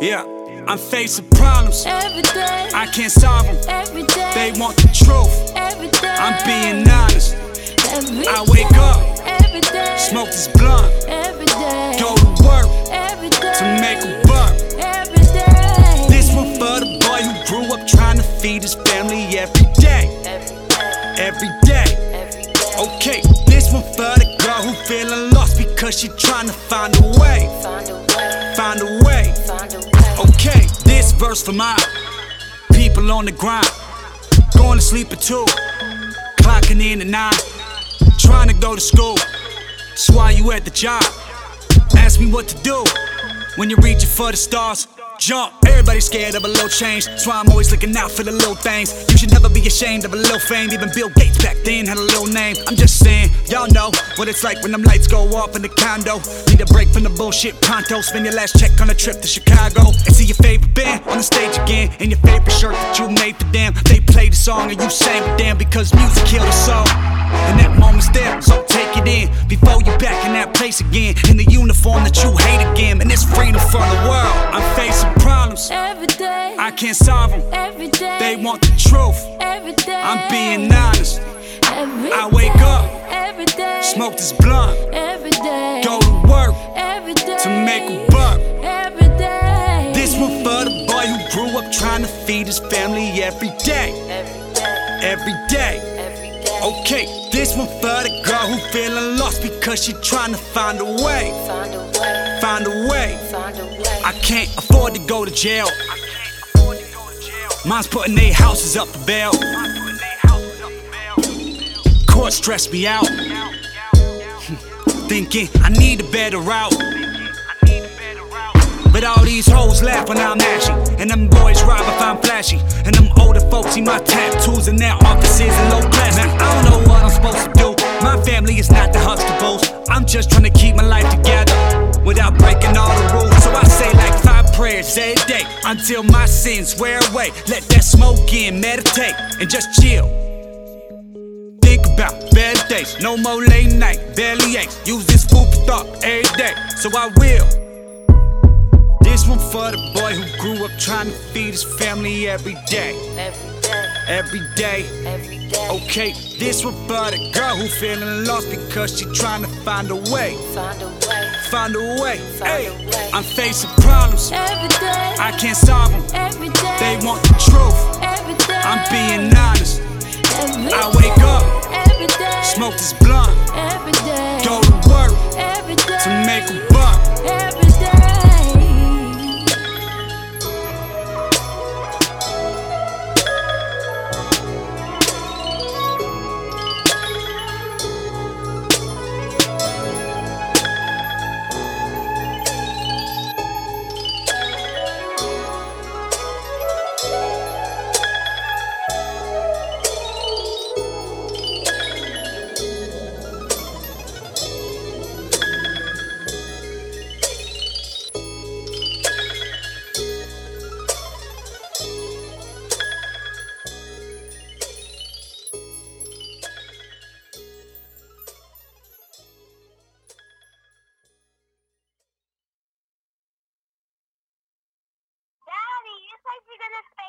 Yeah, I'm facing problems. Every day. I can't solve them. Every day. They want the truth. Every day. I'm being honest. Every I wake day. up, Every day. smoke this blunt, Every day. go to work Every day. to make a buck. Every day. This one for the boy who grew up trying to feed his family every day. Every day. Every day. Okay, this one for the girl who feeling lost because she trying to find a way. Find a way. Find a way. Find a way. Verse for my people on the grind. Going to sleep at two, clocking in at nine. Trying to go to school, that's why you at the job. Ask me what to do when you're reaching for the stars. Jump, everybody's scared of a little change. That's why I'm always looking out for the little things. You should never be ashamed of a little fame. Even Bill Gates back then had a little name. I'm just saying, y'all know what it's like when them lights go off in the condo. Need a break from the bullshit pronto. Spend your last check on a trip to Chicago. And see your favorite band on the stage again. And your favorite shirt that you made for them. They play the song and you sang with them because music killed us all. And that moment's there, so take it in before you're back in that place again. In the uniform that you hate again, and it's freedom for the world. I'm facing problems, Every day. I can't solve them. Every day. They want the truth, Every day. I'm being honest. Every I wake day. up, Every day. Smoke this blunt, Every day. go to work Every day. to make a buck. Every day. This one for the boy who grew up trying to feed his family every day, Every day. every day. Okay, this one for the girl who feeling lost because she trying to find a way, Find a way. find a way. Find a way. I can't afford to go to jail. Mine's putting their houses up for bail. Court stressed me out. Thinking I need a better route. But all these hoes laugh when I'm ashy. And them boys rob if I'm flashy. And them folks see my tattoos and their offices and low class. Now I don't know what I'm supposed to do. My family is not the Huxtables. I'm just trying to keep my life together without breaking all the rules. So I say like five prayers every day until my sins wear away. Let that smoke in, meditate, and just chill. Think about better days, no more late night, belly aches. Use this for thought every day, so I will. This one for the boy who grew up trying to feed his family every day. Every day. Every day. Every day. Okay, this one for the girl who feeling lost because she trying to find a way. Find a way. Find a way. Hey. I'm facing problems. Every day. I can't solve them. Every day. They want the truth. Every day. I'm being honest. Every I wake day. up. Every day. Smoke this blunt. Every day. Go to work. Every day. To make a buck. Every this thing.